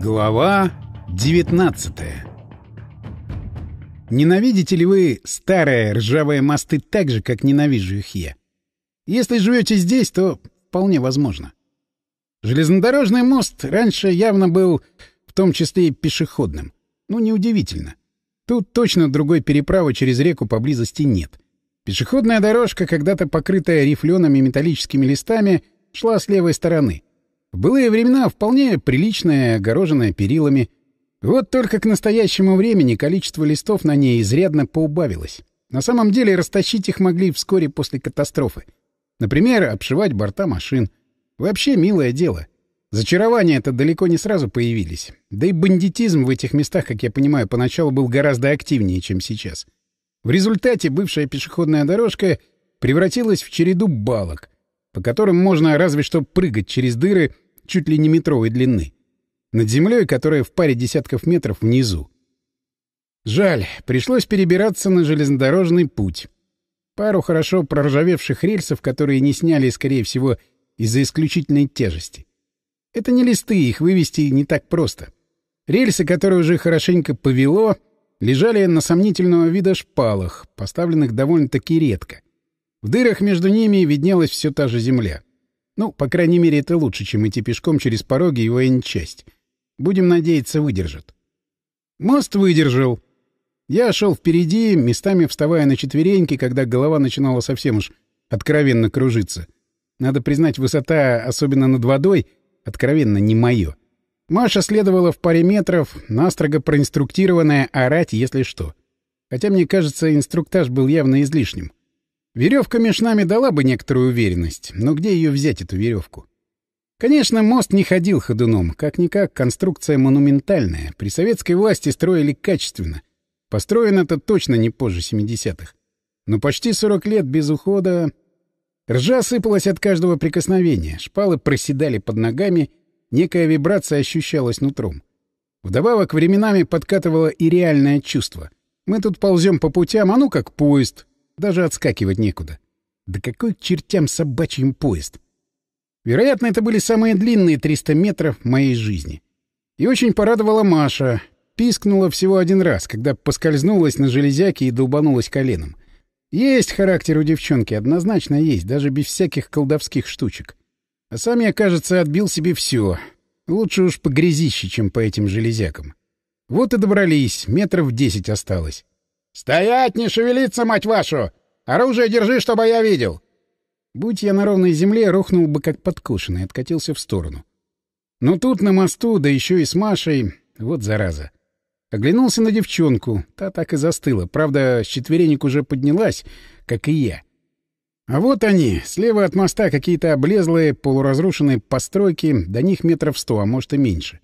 Глава 19 Ненавидите ли вы старые ржавые мосты так же, как ненавижу их я? Если живете здесь, то вполне возможно. Железнодорожный мост раньше явно был в том числе и пешеходным. Ну, неудивительно. Тут точно другой переправы через реку поблизости нет. Пешеходная дорожка, когда-то покрытая рифлеными металлическими листами, шла с левой стороны. В былые времена вполне приличная, огороженная перилами. Вот только к настоящему времени количество листов на ней изрядно поубавилось. На самом деле растащить их могли вскоре после катастрофы. Например, обшивать борта машин. Вообще милое дело. Зачарования-то далеко не сразу появились. Да и бандитизм в этих местах, как я понимаю, поначалу был гораздо активнее, чем сейчас. В результате бывшая пешеходная дорожка превратилась в череду балок, по которым можно разве что прыгать через дыры чуть ли не метровой длины. Над землей, которая в паре десятков метров внизу. Жаль, пришлось перебираться на железнодорожный путь. Пару хорошо проржавевших рельсов, которые не сняли, скорее всего, из-за исключительной тяжести. Это не листы, их вывести не так просто. Рельсы, которые уже хорошенько повело, лежали на сомнительного вида шпалах, поставленных довольно-таки редко. В дырах между ними виднелась все та же земля. Ну, по крайней мере, это лучше, чем идти пешком через пороги и военчасть. Будем надеяться, выдержат. Мост выдержал. Я шел впереди, местами вставая на четвереньки, когда голова начинала совсем уж откровенно кружиться. Надо признать, высота, особенно над водой, откровенно не мое. Маша следовала в паре метров, настрого проинструктированная орать, если что. Хотя, мне кажется, инструктаж был явно излишним. Веревка меж нами дала бы некоторую уверенность, но где ее взять, эту веревку? Конечно, мост не ходил ходуном. Как-никак, конструкция монументальная. При советской власти строили качественно. Построен это точно не позже 70-х. Но почти 40 лет без ухода... Ржа сыпалась от каждого прикосновения, шпалы проседали под ногами, некая вибрация ощущалась нутром. Вдобавок временами подкатывало и реальное чувство. Мы тут ползем по путям, а ну как поезд. Даже отскакивать некуда. Да какой к чертям собачьим поезд? Вероятно, это были самые длинные 300 метров моей жизни. И очень порадовала Маша пискнула всего один раз, когда поскользнулась на железяке и долбанулась коленом. Есть характер у девчонки, однозначно есть, даже без всяких колдовских штучек. А сам я, кажется, отбил себе все. Лучше уж по грязище, чем по этим железякам. Вот и добрались, метров десять осталось. «Стоять, не шевелиться, мать вашу! Оружие держи, чтобы я видел!» Будь я на ровной земле, рухнул бы как подкошенный, откатился в сторону. Но тут на мосту, да еще и с Машей, вот зараза. Оглянулся на девчонку. Та так и застыла. Правда, с четверенек уже поднялась, как и я. А вот они, слева от моста какие-то облезлые, полуразрушенные постройки, до них метров сто, а может и меньше.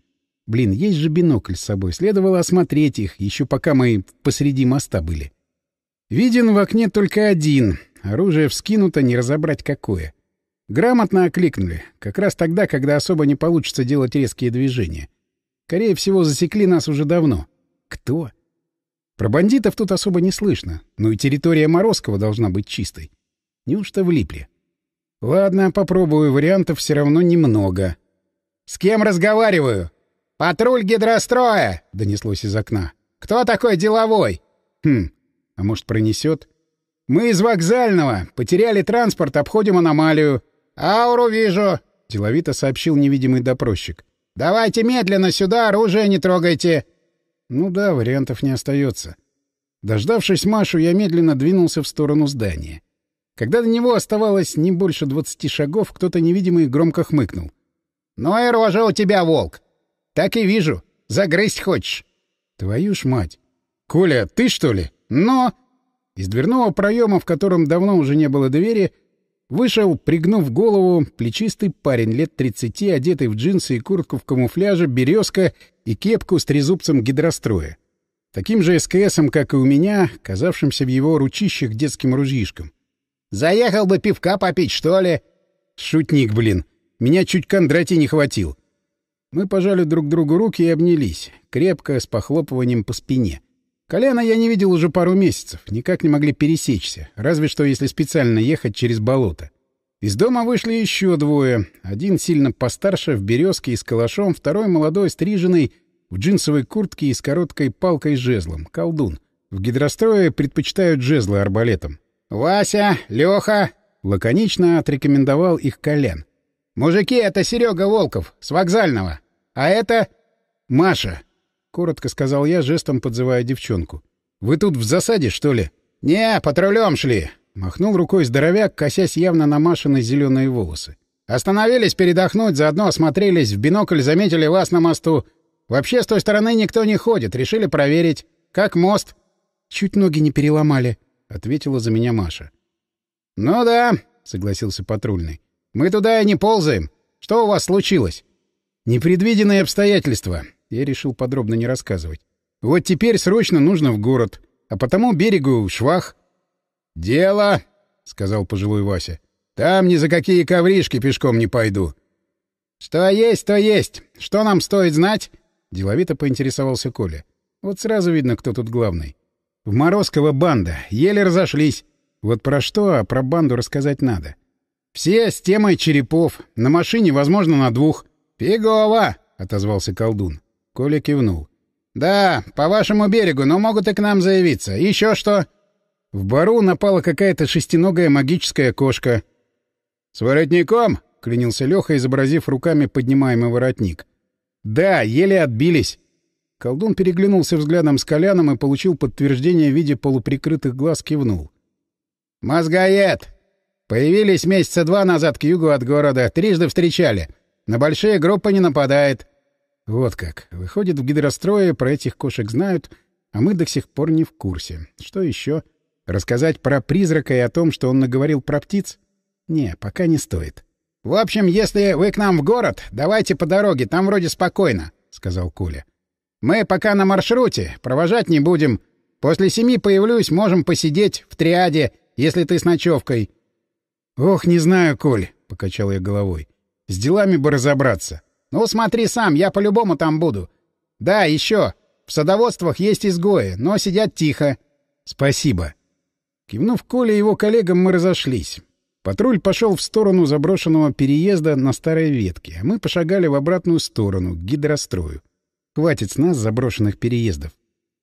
Блин, есть же бинокль с собой, следовало осмотреть их, еще пока мы посреди моста были. Виден в окне только один, оружие вскинуто, не разобрать какое. Грамотно окликнули, как раз тогда, когда особо не получится делать резкие движения. Скорее всего, засекли нас уже давно. Кто? Про бандитов тут особо не слышно, но и территория Морозкова должна быть чистой. Неужто влипли? Ладно, попробую, вариантов все равно немного. — С кем разговариваю? — Патруль гидростроя! — донеслось из окна. — Кто такой деловой? — Хм, а может пронесет? — Мы из вокзального. Потеряли транспорт, обходим аномалию. — Ауру вижу, — деловито сообщил невидимый допросчик. — Давайте медленно сюда, оружие не трогайте. — ну да, вариантов не остается. Дождавшись Машу, я медленно двинулся в сторону здания. Когда до него оставалось не больше двадцати шагов, кто-то невидимый громко хмыкнул. — Ну и рожа у тебя, волк! Так и вижу. Загрызть хочешь. — Твою ж мать! — Коля, ты что ли? — Но... Из дверного проема, в котором давно уже не было двери, Вышел, пригнув голову, плечистый парень лет тридцати, одетый в джинсы и куртку в камуфляже, березка и кепку с трезубцем гидростроя. Таким же СКСом, как и у меня, казавшимся в его ручищах детским ружьишком. «Заехал бы пивка попить, что ли?» «Шутник, блин. Меня чуть Кондратий не хватил». Мы пожали друг другу руки и обнялись, крепко, с похлопыванием по спине. Коляна я не видел уже пару месяцев, никак не могли пересечься, разве что если специально ехать через болото. Из дома вышли еще двое. Один сильно постарше, в березке и с калашом, второй молодой, стриженный, в джинсовой куртке и с короткой палкой-жезлом, колдун. В гидрострое предпочитают жезлы арбалетом. «Вася! Леха!» — лаконично отрекомендовал их Колян. «Мужики, это Серега Волков, с вокзального. А это...» «Маша!» — коротко сказал я, жестом подзывая девчонку. «Вы тут в засаде, что ли?» «Не, патрулем шли!» Махнул рукой здоровяк, косясь явно на Машины зеленые волосы. «Остановились передохнуть, заодно осмотрелись, в бинокль заметили вас на мосту. Вообще, с той стороны никто не ходит, решили проверить. Как мост?» «Чуть ноги не переломали», — ответила за меня Маша. «Ну да», — согласился патрульный. «Мы туда и не ползаем. Что у вас случилось?» «Непредвиденные обстоятельства», — я решил подробно не рассказывать. «Вот теперь срочно нужно в город, а потому берегу швах». «Дело», — сказал пожилой Вася. «Там ни за какие ковришки пешком не пойду». «Что есть, то есть. Что нам стоит знать?» — деловито поинтересовался Коля. «Вот сразу видно, кто тут главный. В Морозково банда. Еле разошлись. Вот про что, а про банду рассказать надо. Все с темой черепов. На машине, возможно, на двух». «Фигово!» — отозвался колдун. Коля кивнул. «Да, по вашему берегу, но могут и к нам заявиться. Еще что?» В бару напала какая-то шестиногая магическая кошка. «С воротником?» — клянился Леха, изобразив руками поднимаемый воротник. «Да, еле отбились». Колдун переглянулся взглядом с Коляном и получил подтверждение в виде полуприкрытых глаз, кивнул. «Мозгоед! Появились месяца два назад к югу от города, трижды встречали. На большие группы не нападает». Вот как. Выходит, в гидрострое про этих кошек знают, а мы до сих пор не в курсе. Что еще? — Рассказать про призрака и о том, что он наговорил про птиц? Не, пока не стоит. — В общем, если вы к нам в город, давайте по дороге, там вроде спокойно, — сказал Коля. — Мы пока на маршруте, провожать не будем. После семи появлюсь, можем посидеть в триаде, если ты с ночевкой. — Ох, не знаю, Коль, — покачал я головой. — С делами бы разобраться. — Ну, смотри сам, я по-любому там буду. Да, еще. В садоводствах есть изгои, но сидят тихо. — Спасибо. Кивнув Коле и его коллегам, мы разошлись. Патруль пошел в сторону заброшенного переезда на старой ветке, а мы пошагали в обратную сторону, к гидрострою. Хватит с нас заброшенных переездов.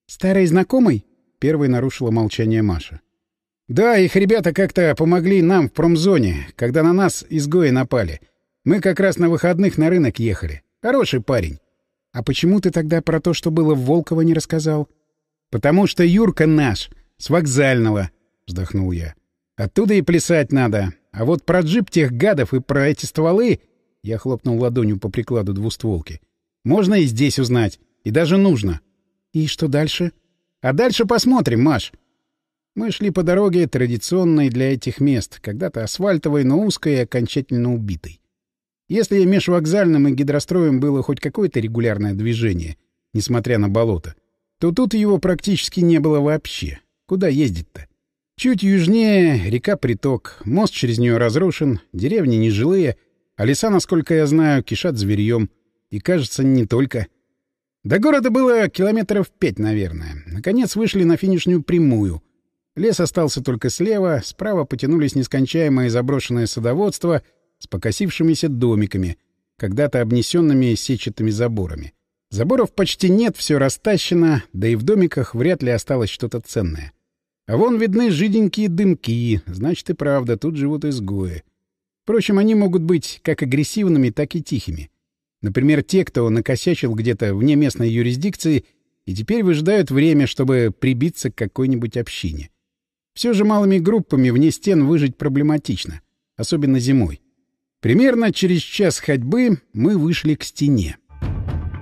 «Старый знакомый?» — первой нарушила молчание Маша. «Да, их ребята как-то помогли нам в промзоне, когда на нас изгои напали. Мы как раз на выходных на рынок ехали. Хороший парень». «А почему ты тогда про то, что было в Волково, не рассказал?» «Потому что Юрка наш, с вокзального», — вздохнул я. «Оттуда и плясать надо. А вот про джип тех гадов и про эти стволы...» Я хлопнул ладонью по прикладу двустволки. «Можно и здесь узнать. И даже нужно». «И что дальше?» «А дальше посмотрим, Маш». Мы шли по дороге, традиционной для этих мест, когда-то асфальтовой, но узкой и окончательно убитой. Если межвокзальным и гидростроем было хоть какое-то регулярное движение, несмотря на болото, то тут его практически не было вообще. Куда ездить-то? Чуть южнее река Приток, мост через нее разрушен, деревни нежилые, а леса, насколько я знаю, кишат зверьем. И, кажется, не только. До города было километров пять, наверное. Наконец вышли на финишную прямую. Лес остался только слева, справа потянулись нескончаемые заброшенные садоводства с покосившимися домиками, когда-то обнесенными сетчатыми заборами. Заборов почти нет, все растащено, да и в домиках вряд ли осталось что-то ценное. А вон видны жиденькие дымки, значит и правда, тут живут изгои. Впрочем, они могут быть как агрессивными, так и тихими. Например, те, кто накосячил где-то вне местной юрисдикции и теперь выжидают время, чтобы прибиться к какой-нибудь общине. Все же малыми группами вне стен выжить проблематично, особенно зимой. Примерно через час ходьбы мы вышли к стене.